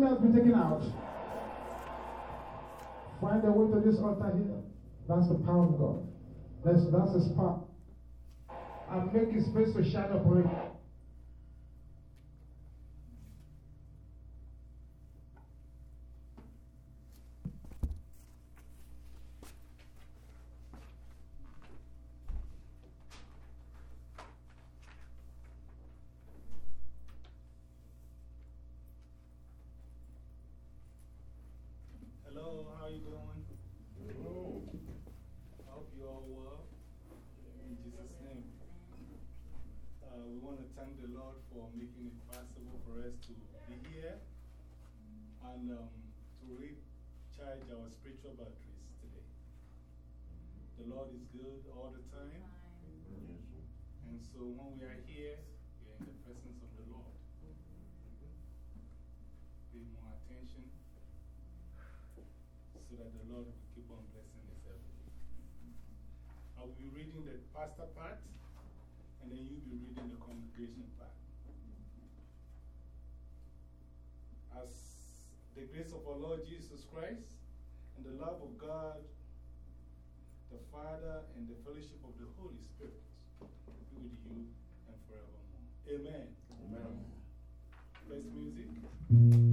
enemy has been taken out. Find a way to this altar here. That's the power of God. That's, that's his power. And make his face to shine upon you. Be reading the pastor part, and then you'll be reading the congregation part. As the grace of our Lord Jesus Christ and the love of God, the Father, and the fellowship of the Holy Spirit be with you and forevermore. Amen. Amen. First music.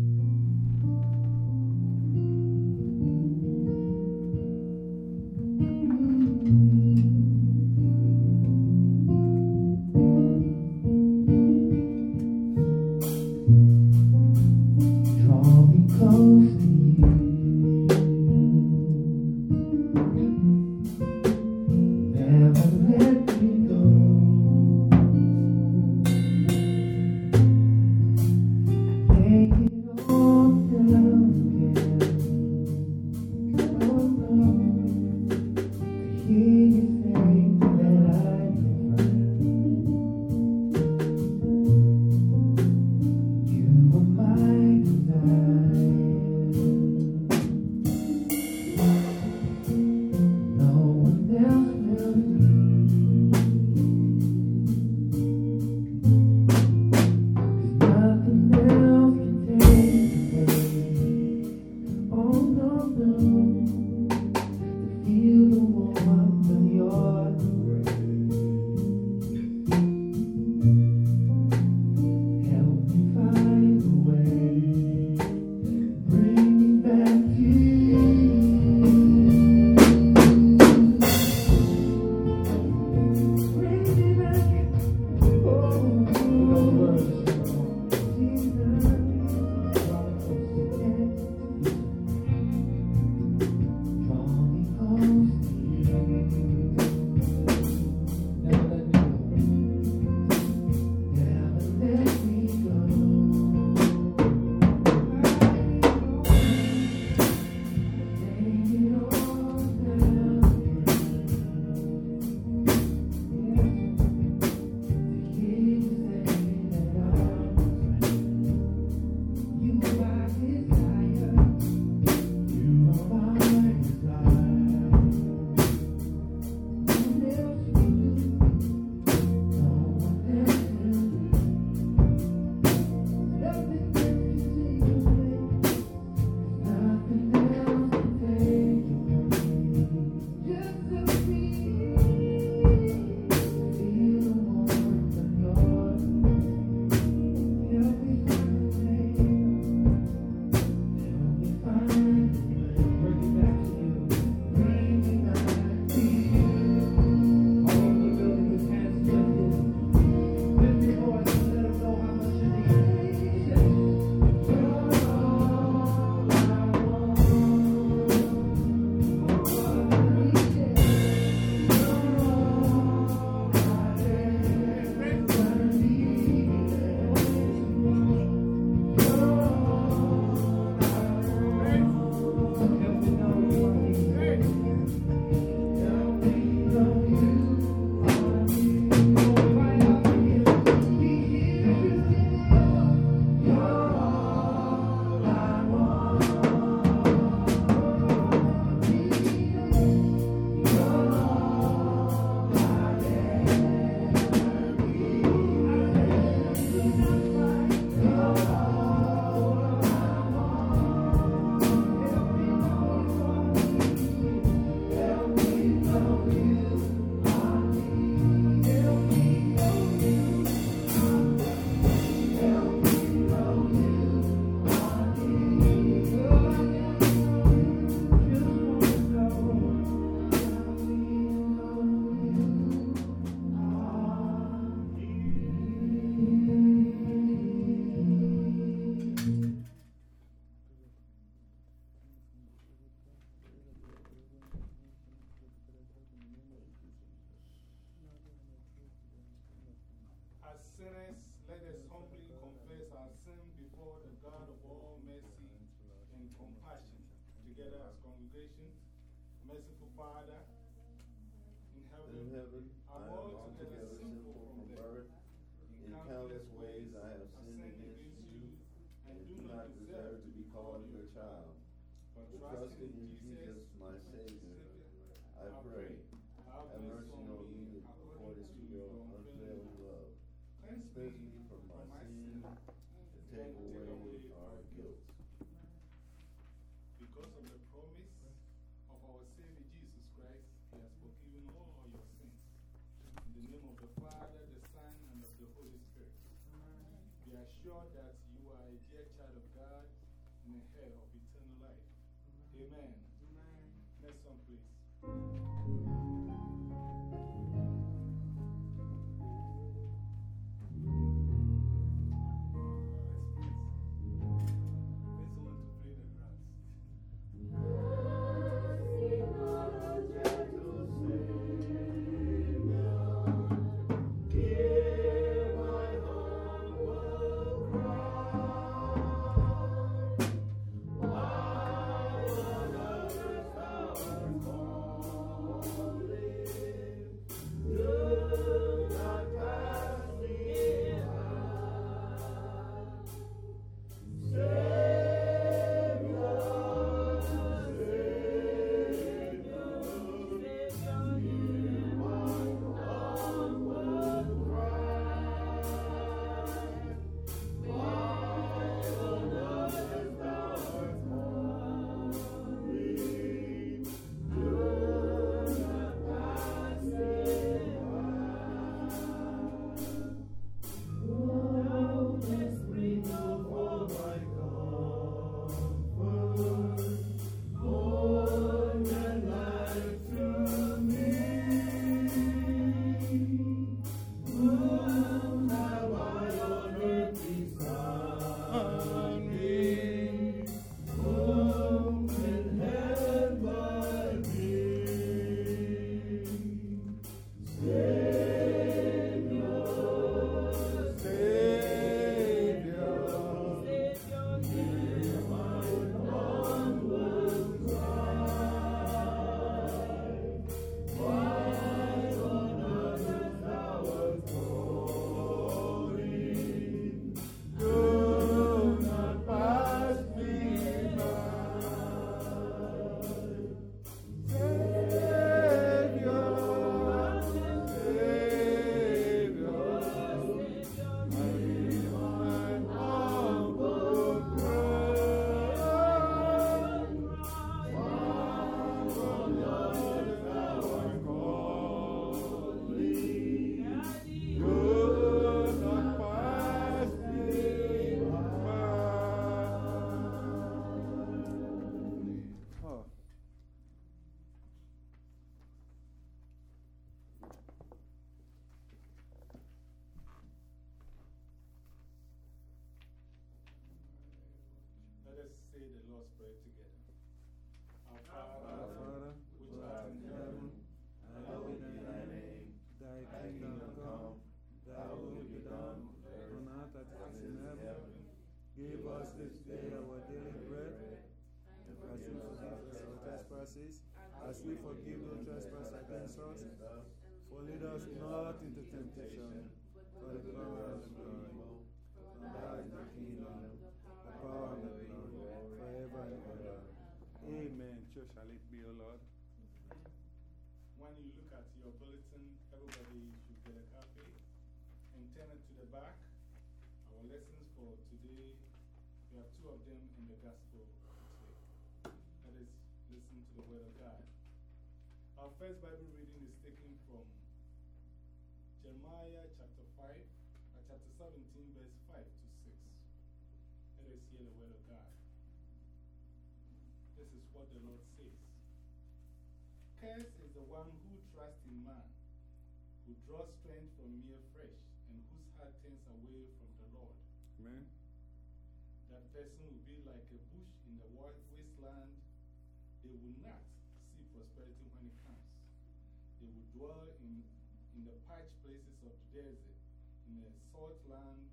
Congregation. Merciful Father, in heaven, In heaven, I am altogether sinful from birth. In countless ways I have sinned against you, and do not deserve to be called your child. But trusting in Jesus, my Savior, I pray. Have mercy on me according to your unfailing love. Cleanse me from Father, the Son, and of the Holy Spirit. Be assured that you are a dear child of God and a heir of eternal life. Amen. Our Father, which art in heaven, hallowed be thy name. Thy kingdom come, thy will be done, on earth as it is in heaven. Give us this day our daily bread, and forgive us our trespasses, as we forgive those trespass against us. For lead us not into temptation, but power and the glory. For thine is the kingdom, the power and the glory, forever and ever. Amen. So shall it be, O Lord. when you look at your bulletin, everybody should get a copy and turn it to the back. Our lessons for today, we have two of them in the gospel today. Let us listen to the word of God. Our first Bible what the Lord says. Cursed is the one who trusts in man, who draws strength from mere flesh, and whose heart turns away from the Lord. Amen. That person will be like a bush in the wa- wasteland. They will not see prosperity when it comes. They will dwell in, in the parched places of the desert, in a salt land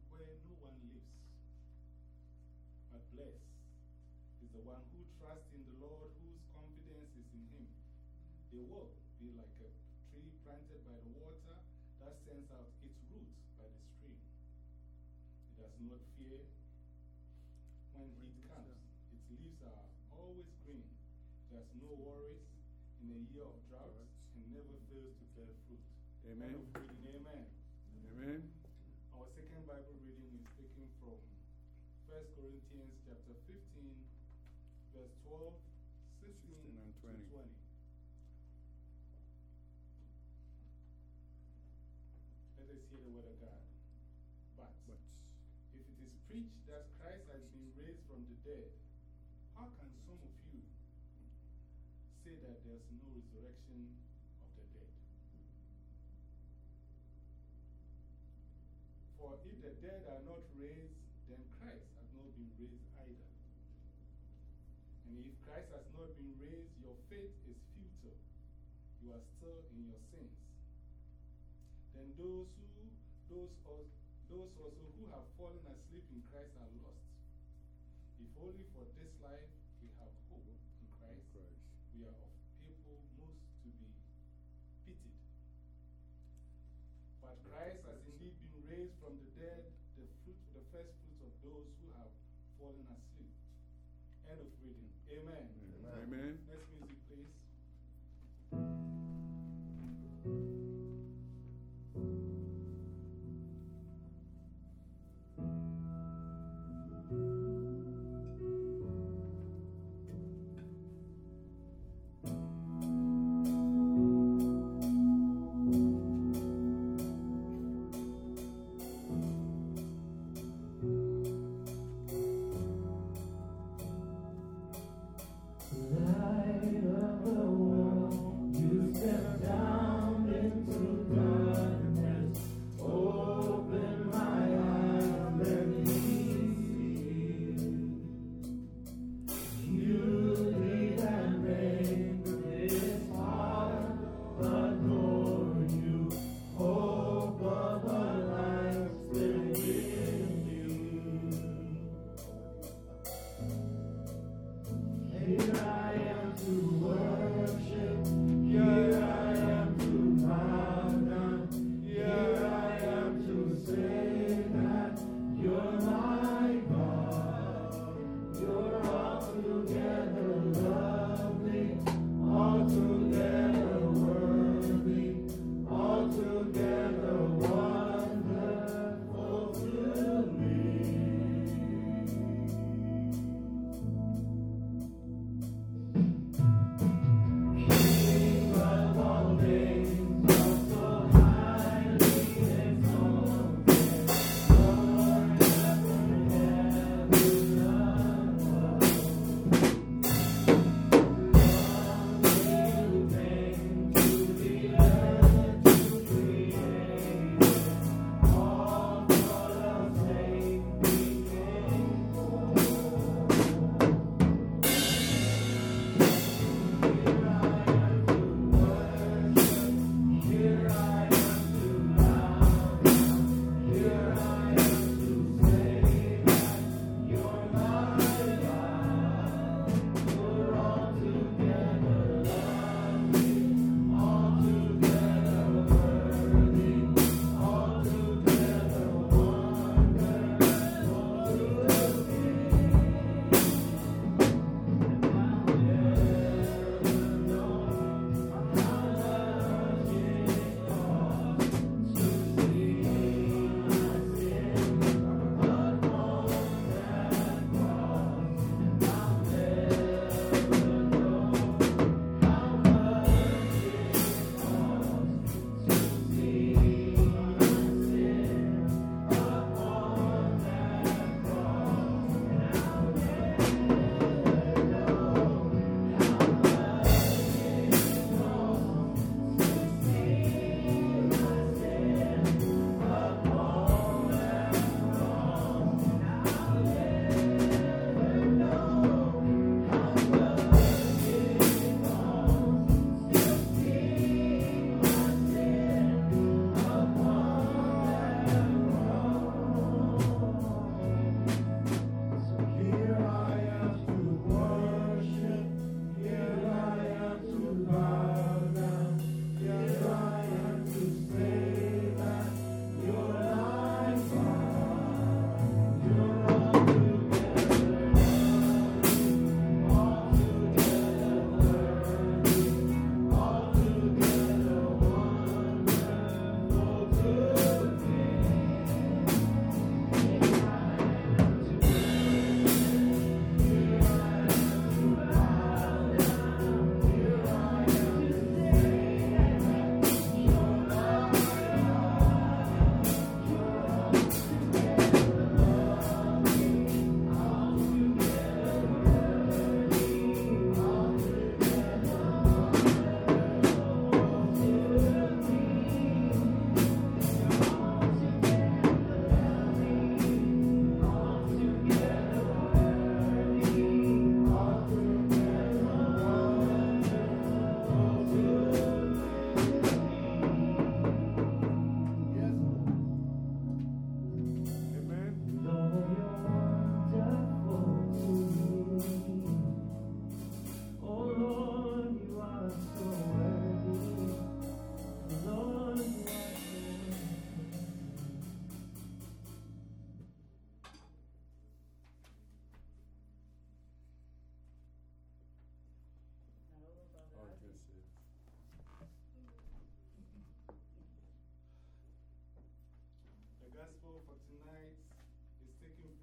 be like a tree planted by the water that sends out its roots by the stream. It does not fear when heat comes. Its leaves are always green. It has no worries in a year of drought and never fails to bear fruit. Amen. Reading, amen. Amen. Our second Bible reading is taken from 1 Corinthians chapter 15, verse 12, 16, 16 and 20. to 20. Preached that Christ has been raised from the dead, how can some of you say that there's no resurrection of the dead? For if the dead are not raised, then Christ has not been raised either. And if Christ has not been raised, your faith is futile. You are still in your sins. Then those who, those, those also who have fallen asleep in Christ are lost. If only for this life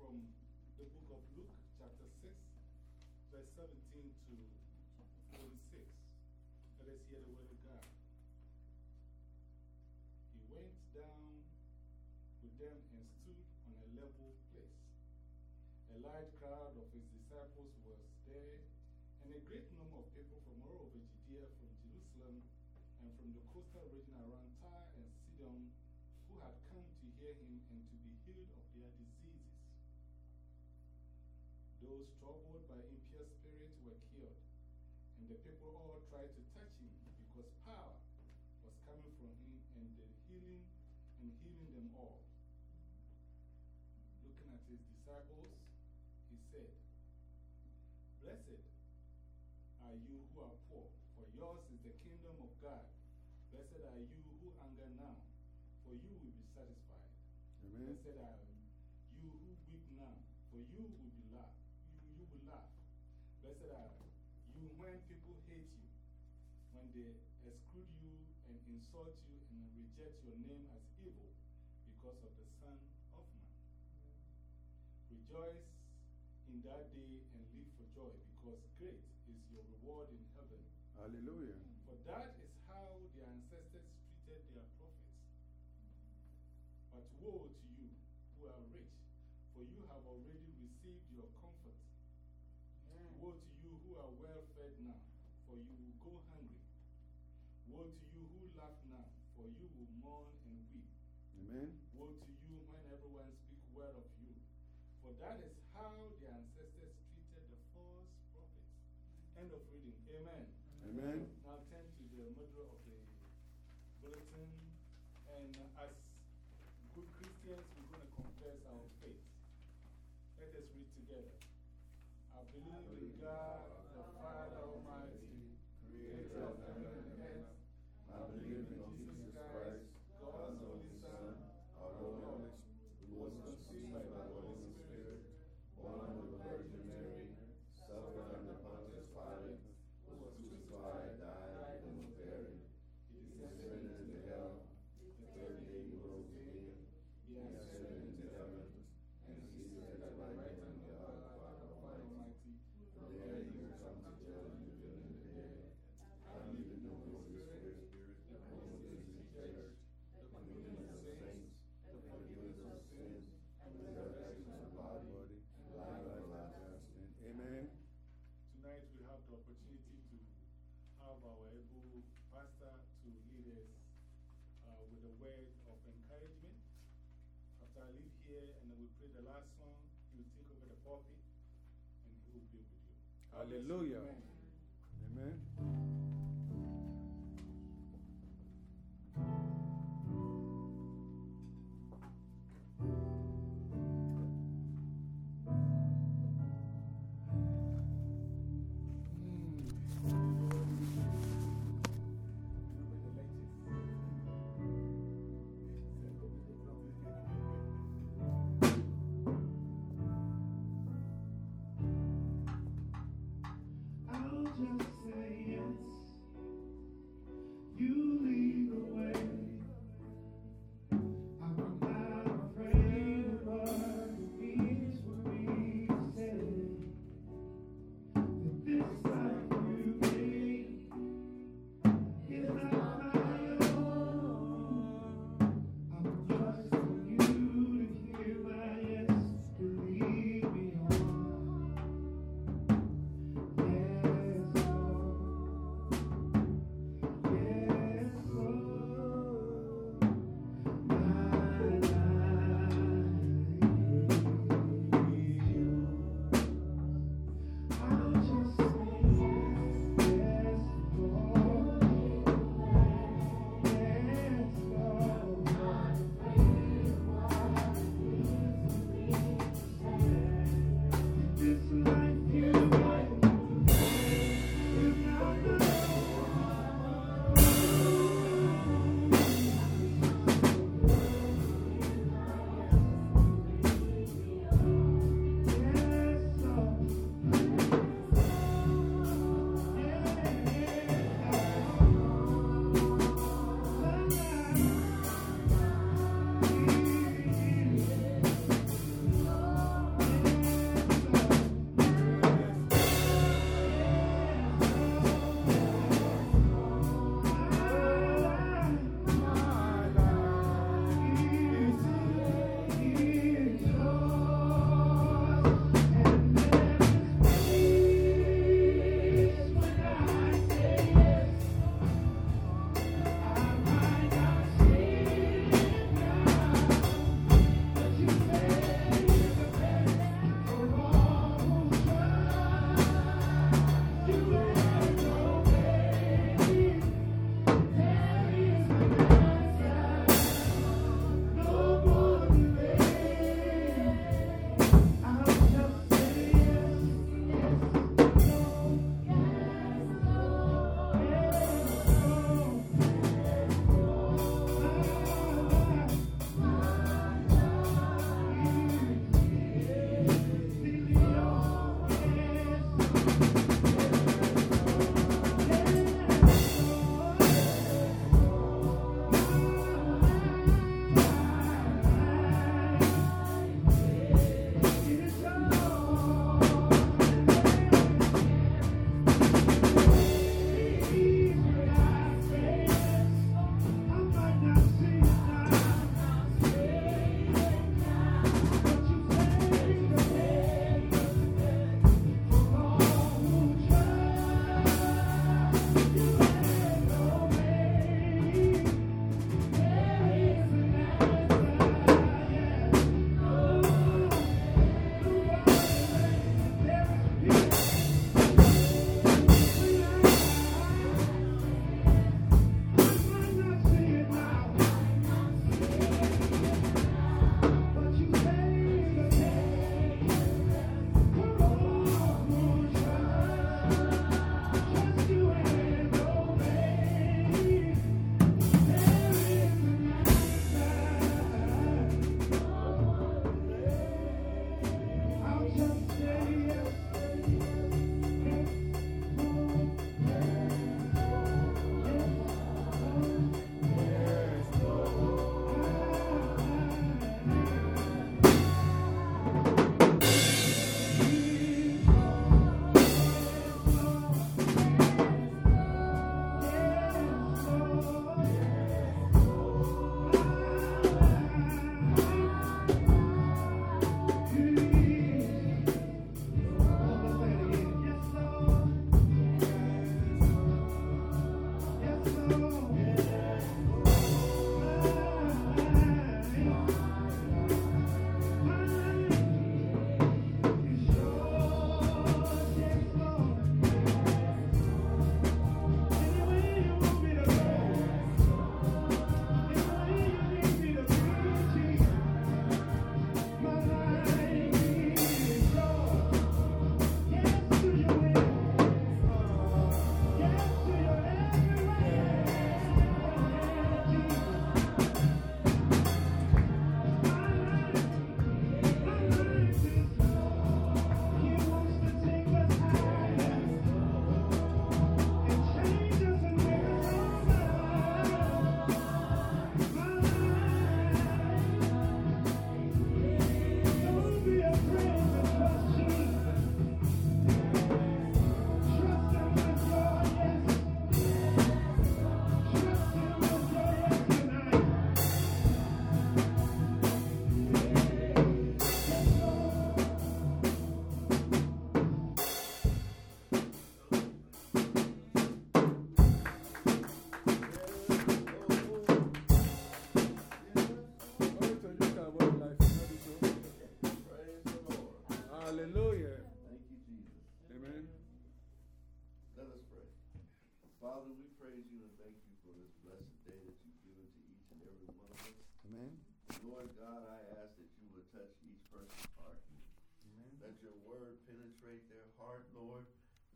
from the book of Luke, chapter 6, verse 17 to 46. Let us hear the word of God. He went down with them and stood on a level place. A large crowd of his disciples was there, and a great number of people from all over Judea, from Jerusalem, and from the coastal region around Tyre and Sidon, who had come to hear him and to be healed of their diseases. Those troubled by impure spirits were cured, and the people all tried to touch him because power was coming from him and the healing and healing them all. Looking at his disciples, he said, Blessed are you who are poor, for yours is the kingdom of God. Blessed are you who hunger now, for you will be satisfied. Amen. Blessed are you who weep now, for you will be you when people hate you, when they exclude you and insult you and reject your name as evil because of the Son of Man. Rejoice in that day and live for joy, because great is your reward in heaven. Hallelujah. For that is how their ancestors treated their prophets. But woe to you who are rich, for you have already received your comfort. Woe to Woe to you who laugh now, for you will mourn and weep. Amen. Woe to you when everyone speaks well of you. For that is how the ancestors treated the false prophets. End of reading. Amen. Amen. Now turn to the middle of the bulletin. And as good Christians, we're going to confess our faith. Let us read together. I believe in God, here and then we pray the last song, he will take over the pulpit and he will be with you. God bless you. Hallelujah. Amen. Praise you and thank you for this blessed day that you've given to each and every one of us. Amen. Lord God, I ask that you would touch each person's heart. Let your word penetrate their heart, Lord.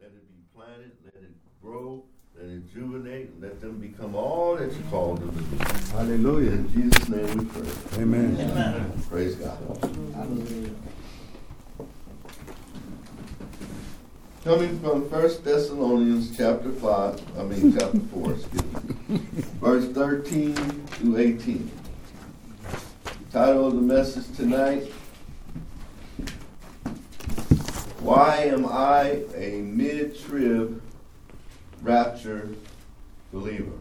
Let it be planted, let it grow, let it rejuvenate, let them become all that you called them to be. Hallelujah. In Jesus' name we pray. Amen. Praise God. Coming from 1 Thessalonians chapter 5, I mean chapter 4, excuse me. Verse 13 to 18. The Title of the message tonight Why am I a mid trib rapture believer?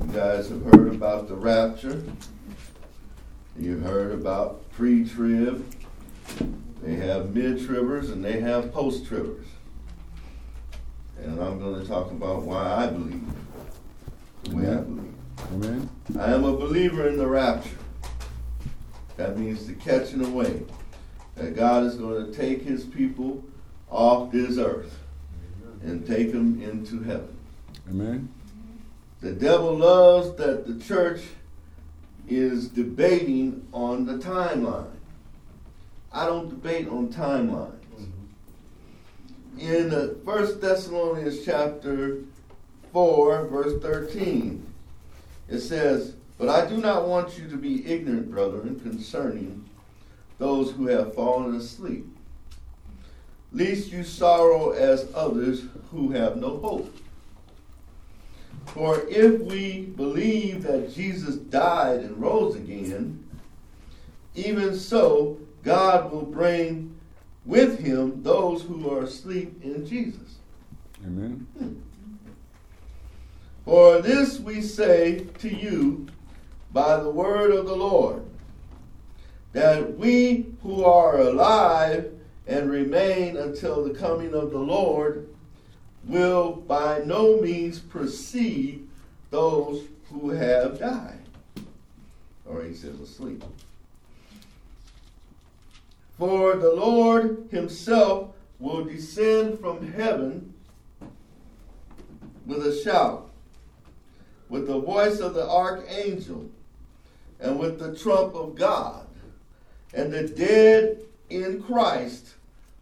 You guys have heard about the rapture. You've heard about pre trib. They have mid tribbers and they have post tribbers. And I'm going to talk about why I believe the way I believe. Amen. I am a believer in the rapture. That means the catching away. That God is going to take his people off this earth and take them into heaven. Amen. The devil loves that the church is debating on the timeline. I don't debate on timelines. In uh, 1 Thessalonians chapter 4, verse 13, it says, But I do not want you to be ignorant, brethren, concerning those who have fallen asleep, lest you sorrow as others who have no hope. For if we believe that Jesus died and rose again, even so God will bring with him those who are asleep in Jesus. Amen. Hmm. For this we say to you by the word of the Lord, that we who are alive and remain until the coming of the Lord will by no means precede those who have died. Or he says asleep. For the Lord himself will descend from heaven with a shout, with the voice of the archangel, and with the trump of God, and the dead in Christ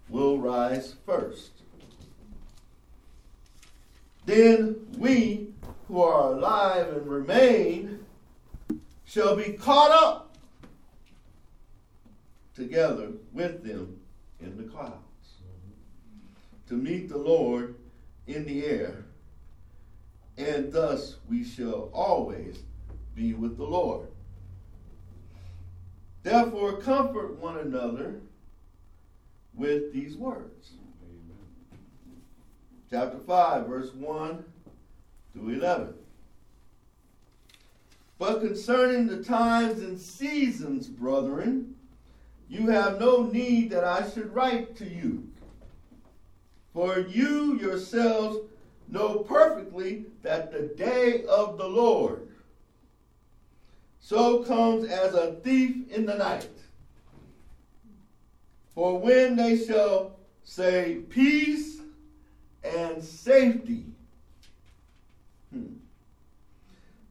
will rise first. Then we who are alive and remain shall be caught up together with them in the clouds to meet the Lord in the air, and thus we shall always be with the Lord. Therefore, comfort one another with these words. Chapter 5, verse 1 through 11. But concerning the times and seasons, brethren, you have no need that I should write to you. For you yourselves know perfectly that the day of the Lord so comes as a thief in the night. For when they shall say peace and safety, hmm,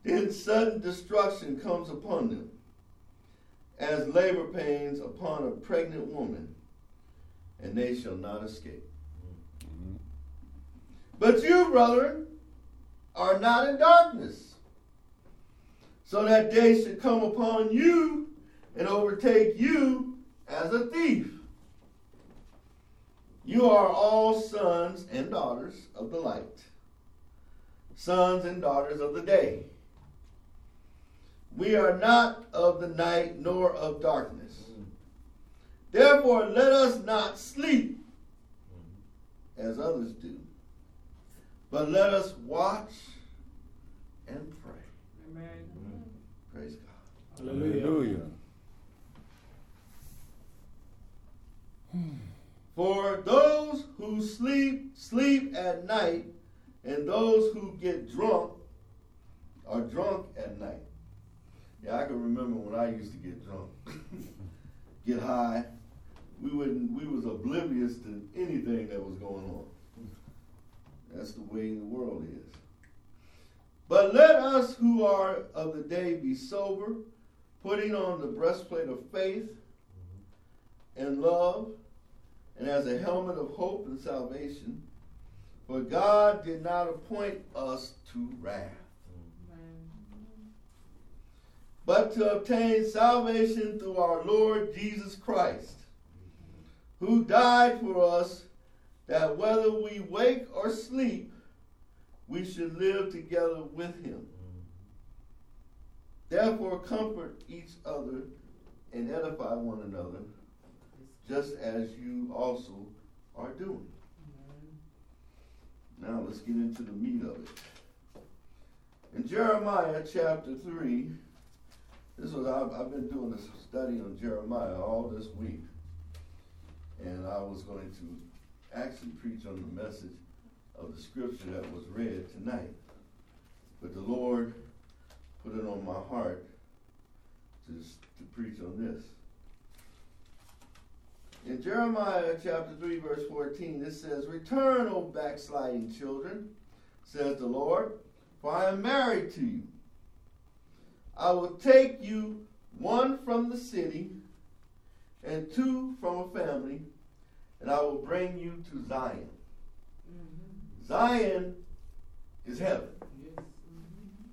then sudden destruction comes upon them as labor pains upon a pregnant woman, and they shall not escape. Mm-hmm. But you, brethren, are not in darkness, so that day should come upon you and overtake you as a thief. You are all sons and daughters of the light, sons and daughters of the day. We are not of the night nor of darkness. Therefore, let us not sleep as others do, but let us watch and pray. Amen. Praise God. Hallelujah. For those who sleep, sleep at night, and those who get drunk are drunk at night. Yeah, I can remember when I used to get drunk, get high. We wouldn't. We was oblivious to anything that was going on. That's the way the world is. But let us who are of the day be sober, putting on the breastplate of faith and love, and as a helmet of hope and salvation. For God did not appoint us to wrath, but to obtain salvation through our Lord Jesus Christ, who died for us, that whether we wake or sleep, we should live together with him. Therefore, comfort each other and edify one another, just as you also are doing. Now, let's get into the meat of it. In Jeremiah chapter 3, this was I've, I've been doing this study on Jeremiah all this week, and I was going to actually preach on the message of the scripture that was read tonight. But the Lord put it on my heart to, to preach on this. In Jeremiah chapter 3, verse 14, it says, Return, O backsliding children, says the Lord, for I am married to you. I will take you one from the city and two from a family, and I will bring you to Zion. Mm-hmm. Zion is heaven. Yes. Mm-hmm.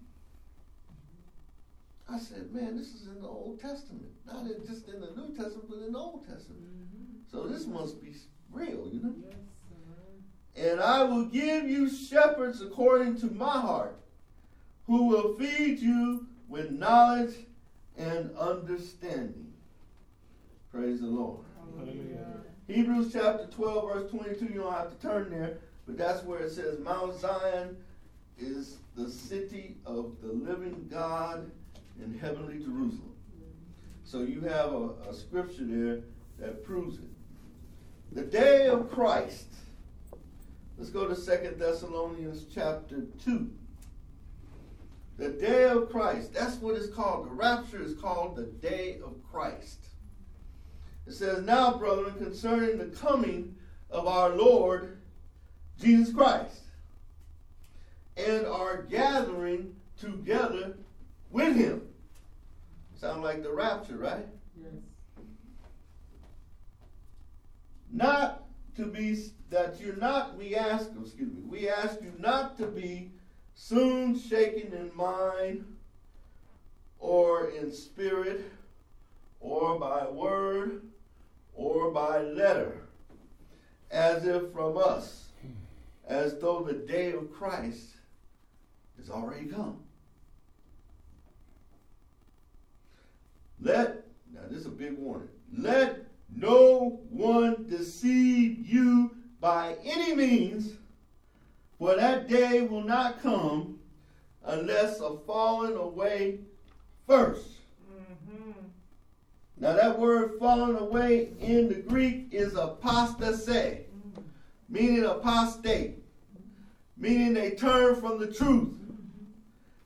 I said, man, this is in the Old Testament. Not in, just in the New Testament, but in the Old Testament. Mm-hmm. So this must be real, you know? Yes, and I will give you shepherds according to my heart, who will feed you with knowledge and understanding. Praise the Lord. Hallelujah. Hebrews chapter 12, verse 22, you don't have to turn there, but that's where it says Mount Zion is the city of the living God in heavenly Jerusalem. So you have a, a scripture there that proves it. The day of Christ. Let's go to Second Thessalonians chapter 2. The day of Christ. That's what it's called. The rapture is called the day of Christ. It says, Now, brethren, concerning the coming of our Lord Jesus Christ and our gathering together with him. Sound like the rapture, right? Yes. Not to be that you're not, we ask, excuse me, we ask you not to be soon shaken in mind or in spirit or by word or by letter, as if from us, as though the day of Christ is already come. Let, now this is a big warning, let no one deceive you by any means for that day will not come unless a falling away 1st mm-hmm. Now, that word falling away in the Greek is apostasy, mm-hmm. meaning apostate, meaning they turn from the truth.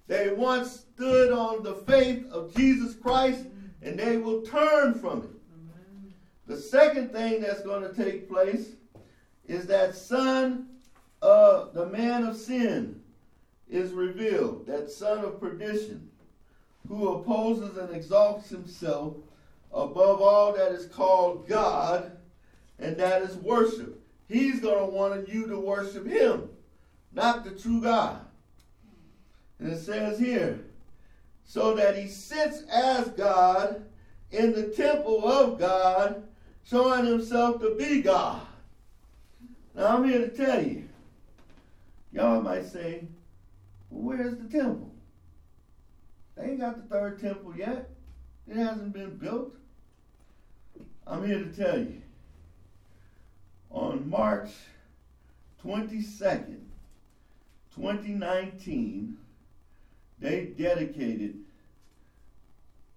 They once stood on the faith of Jesus Christ and they will turn from it. The second thing that's going to take place is that son uh, the man of sin is revealed, that son of perdition, who opposes and exalts himself above all that is called God and that is worship. He's going to want you to worship him, not the true God. And it says here, so that he sits as God in the temple of God, showing himself to be God. Now I'm here to tell you, Y'all might say, well, where's the temple? They ain't got the third temple yet. It hasn't been built. I'm here to tell you. On March 22nd, 2019, they dedicated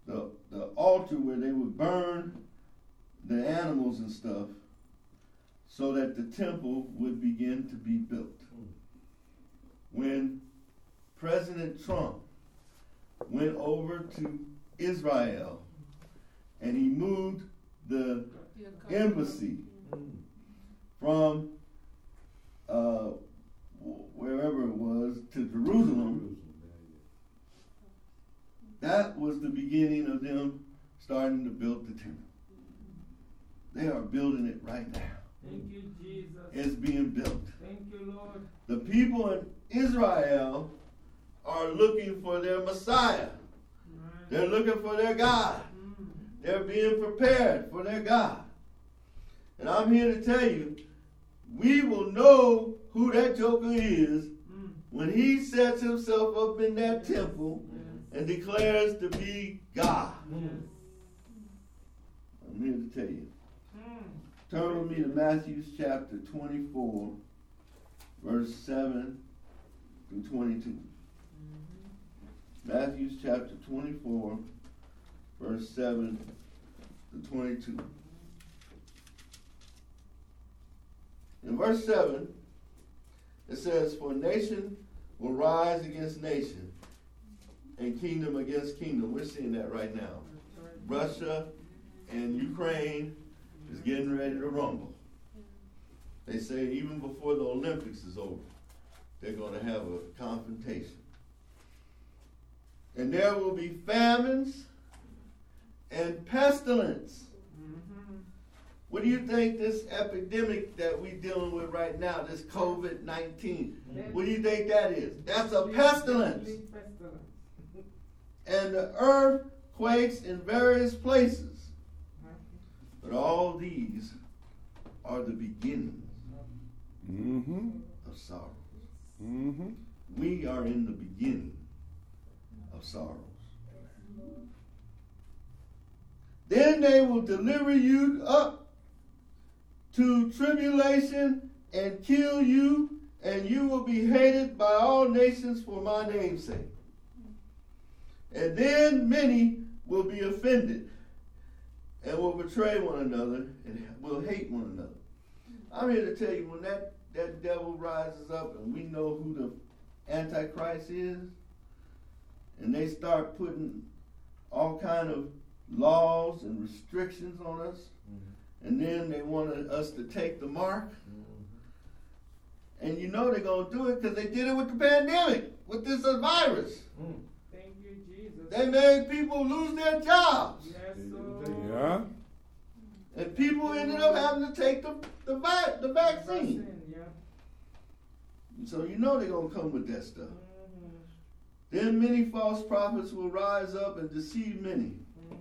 the, the altar where they would burn the animals and stuff so that the temple would begin to be built when President Trump went over to Israel and he moved the embassy from uh, wherever it was to Jerusalem. That was the beginning of them starting to build the temple. They are building it right now. Thank you, Jesus. It's being built. Thank you, Lord. The people in Israel are looking for their Messiah. Right. They're looking for their God. Mm. They're being prepared for their God. And I'm here to tell you, we will know who that joker is Mm. when he sets himself up in that temple and declares to be God. Yes. I'm here to tell you. Turn with me to Matthew chapter 24, verse 7 through 22. Mm-hmm. Matthew chapter 24, verse 7 to 22. In verse 7, it says, For nation will rise against nation, and kingdom against kingdom. We're seeing that right now. Russia and Ukraine is getting ready to rumble. They say even before the Olympics is over, they're going to have a confrontation. And there will be famines and pestilence. Mhm. What do you think this epidemic that we're dealing with right now, this COVID 19, what do you think that is? That's a pestilence. Pestilence. And the earth quakes in various places. But all these are the beginnings Mm-hmm. of sorrows. Mm-hmm. We are in the beginning of sorrows. Then they will deliver you up to tribulation and kill you, and you will be hated by all nations for my name's sake. And then many will be offended and will betray one another and we will hate one another. I'm here to tell you when that, that devil rises up and we know who the Antichrist is, and they start putting all kind of laws and restrictions on us, mm-hmm. and then they wanted us to take the mark. Mm-hmm. And you know they're going to do it because they did it with the pandemic, with this virus. Mm. Thank you, Jesus. They made people lose their jobs. Yes, Lord. Yeah. And people ended up having to take the, the, vi- the vaccine. Yeah. So you know they're going to come with that stuff. Mhm. Then many false prophets will rise up and deceive many. Mhm.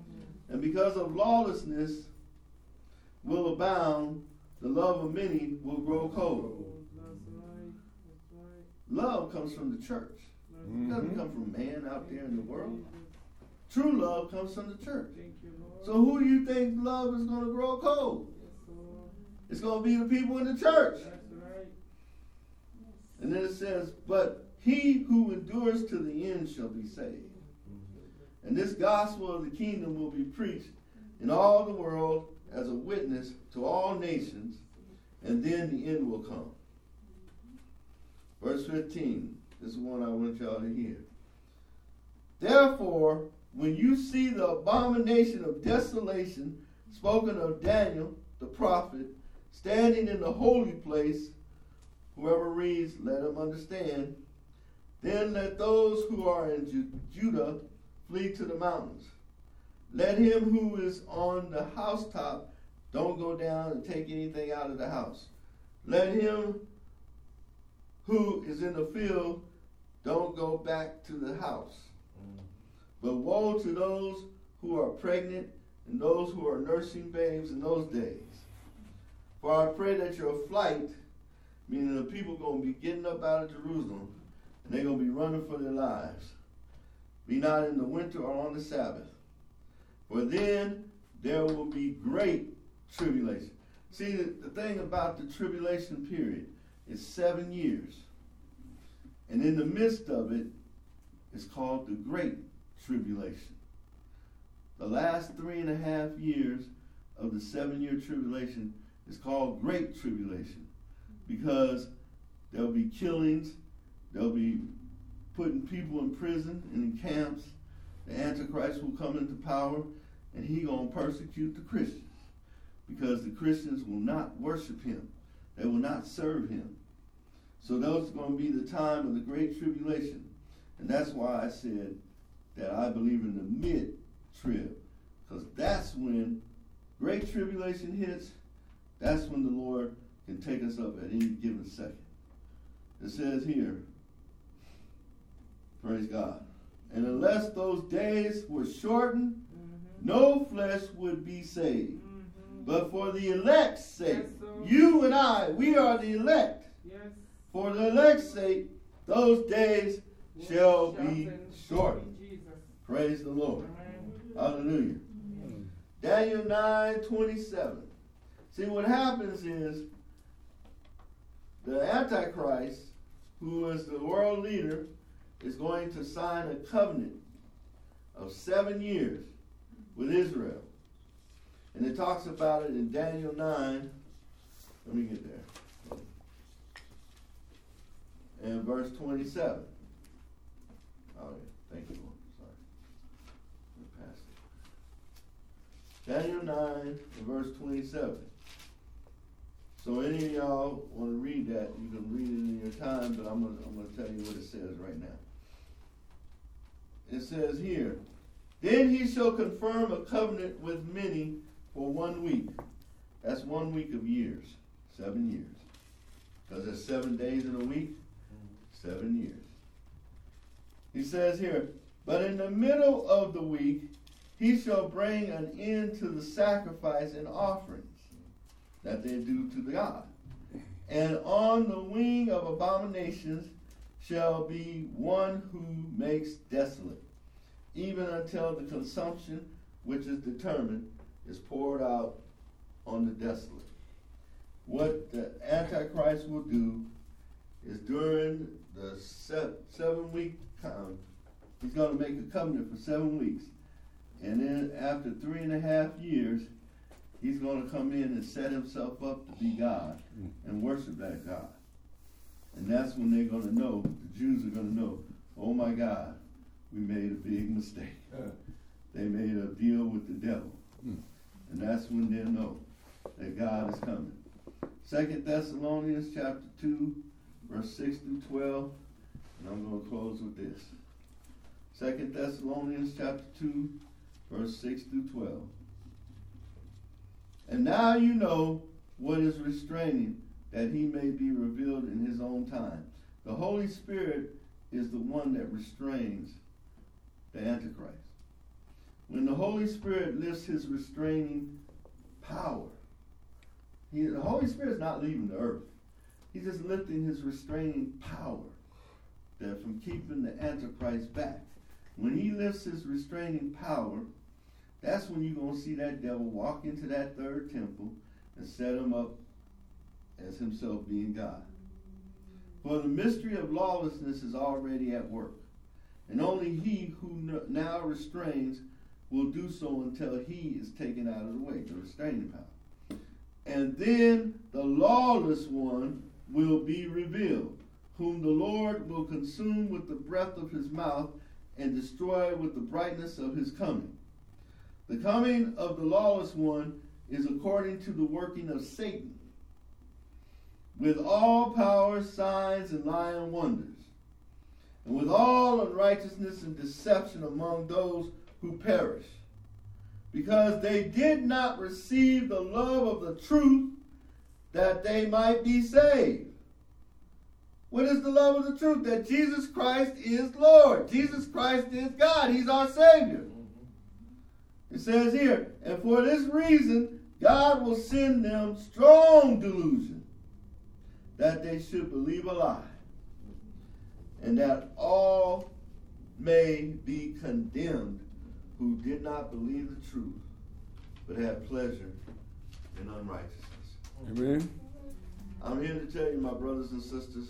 And because of lawlessness will abound, the love of many will grow cold. That's right. That's right. Love comes from the church. That's It doesn't come from man out there in the world. True love comes from the church. Thank you, Lord. So who do you think love is going to grow cold? It's going to be the people in the church. And then it says, But he who endures to the end shall be saved. Mm-hmm. And this gospel of the kingdom will be preached in all the world as a witness to all nations, and then the end will come. Verse 15. This is one I want y'all to hear. Therefore, when you see the abomination of desolation spoken of Daniel the prophet standing in the holy place, whoever reads, let him understand. Then let those who are in Ju- Judah flee to the mountains. Let him who is on the housetop don't go down and take anything out of the house. Let him who is in the field don't go back to the house. But woe to those who are pregnant and those who are nursing babes in those days. For I pray that your flight, meaning the people going to be getting up out of Jerusalem, and they're going to be running for their lives, be not in the winter or on the Sabbath. For then there will be great tribulation. See, the, the thing about the tribulation period is seven years. And in the midst of it, it is called the Great Tribulation. The last three and a half years of the seven year tribulation is called Great Tribulation because there'll be killings, there'll be putting people in prison and in camps. The Antichrist will come into power and he gonna persecute the Christians because the Christians will not worship him. They will not serve him. So those are going to be the time of the great tribulation. And that's why I said that I believe in the mid trib. Because that's when great tribulation hits, that's when the Lord can take us up at any given second. It says here, praise God. And unless those days were shortened, Mm-hmm. no flesh would be saved. Mm-hmm. But for the elect's sake, Yes, you and I, we are the elect. Yes. For the elect's sake, those days shall be Shortened. Praise the Lord. Amen. Hallelujah. Daniel 9 27. See, what happens is the Antichrist, who is the world leader, is going to sign a covenant of seven years with Israel. And it talks about it in Daniel 9. Let me get there. And verse 27. Oh, yeah. Thank you, Lord. Sorry. Let me pass it. Daniel 9 and verse 27. So any of y'all want to read that, you can read it in your time, but I'm going to I'm to tell you what it says right now. It says here, Then he shall confirm a covenant with many for one week. That's one week of years, seven years. Because there's seven days in a week, seven years. He says here, But in the middle of the week, he shall bring an end to the sacrifice and offerings that they do to the God. And on the wing of abominations shall be one who makes desolate, even until the consumption which is determined is poured out on the desolate. What the Antichrist will do is during the seven week time, he's going to make a covenant for seven weeks. And then after three and a half years, he's going to come in and set himself up to be God and worship that God. And that's when they're going to know, the Jews are going to know, oh my God, we made a big mistake. They made a deal with the devil. Hmm. And that's when they'll know that God is coming. Second Thessalonians chapter 2, verse 6 through 12. And I'm going to close with this. Second Thessalonians chapter 2, verse 6 through 12. And now you know what is restraining, that he may be revealed in his own time. The Holy Spirit is the one that restrains the Antichrist. When the Holy Spirit lifts his restraining power, he, the Holy Spirit is not leaving the earth. He's just lifting his restraining power that from keeping the Antichrist back. When he lifts his restraining power, that's when you're going to see that devil walk into that third temple and set him up as himself being God. For the mystery of lawlessness is already at work, and only he who now restrains will do so until he is taken out of the way, the restraining power. And then the lawless one will be revealed, whom the Lord will consume with the breath of his mouth and destroy with the brightness of his coming. The coming of the lawless one is according to the working of Satan, with all power, signs, and lying wonders, and with all unrighteousness and deception among those who perish, because they did not receive the love of the truth that they might be saved. What is the love of the truth? That Jesus Christ is Lord. Jesus Christ is God. He's our Savior. It says here, and for this reason, God will send them strong delusion that they should believe a lie, and that all may be condemned who did not believe the truth, but had pleasure in unrighteousness. Amen. I'm here to tell you, my brothers and sisters,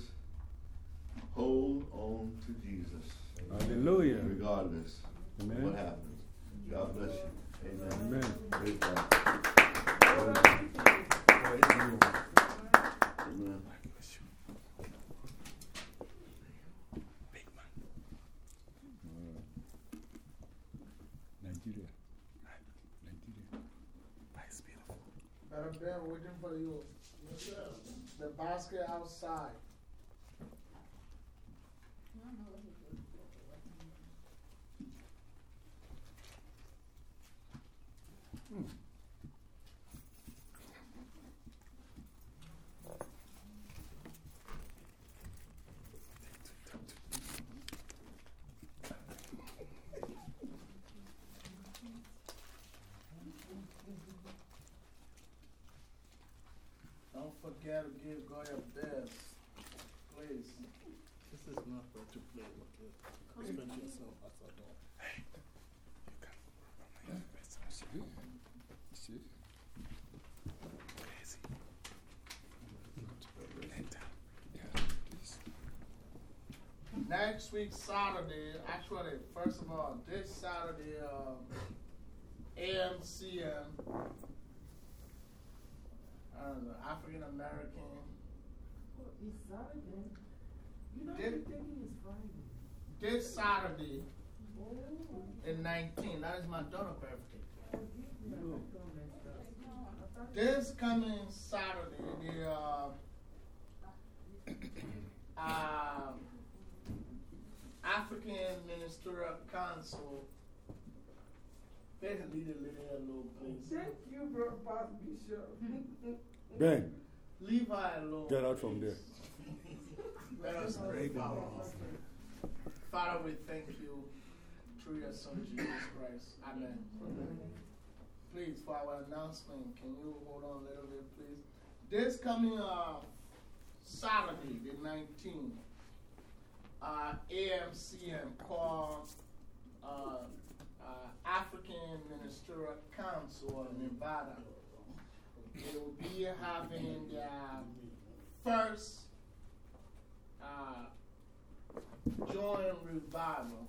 hold on to Jesus, Hallelujah. regardless of what happens. God bless you. Amen. Amen. Praise God. Amen. Nigeria. Nigeria. That's beautiful. Madam Ben, waiting for you. The basket outside. forget to give God your best. Please. This is not for to play with it. Respect yourself as a dog. See? Crazy. Yeah, please. Next week, Saturday, actually, first of all, this Saturday, um, AMCM, I don't know, African American. It's Saturday. You know, Did- everything is Friday. This Saturday, Oh, in 19, that is my daughter's birthday. forgive me, I got messed up. I thought This coming Saturday, the uh, um, African Ministerial Council, basically the little hello, please. Thank you, bro, Pastor Bishop. Ben, Leave her alone. Get out from there. Let us pray, Father. Father, we thank you through your Son Jesus Christ. Amen. Please, for our announcement, can you hold on a little bit, please? This coming uh, Saturday, the 19th, uh, AMCM called uh, uh, African Ministerial Council of Nevada. They will be having their first uh, joint revival.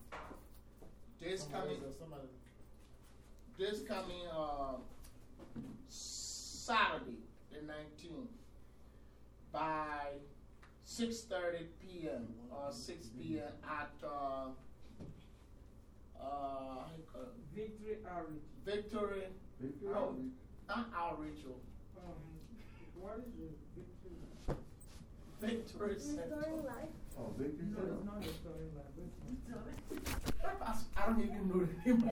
This coming, this coming uh, Saturday, the 19th, by 6.30 p.m. or 6 p.m. at uh, uh, how you call it? Victory Outreach. Victory, oh, not outreach, oh, Um, what is it? Victory. Victory Center. Oh, Victory No, it's not a story like this. I don't even know the name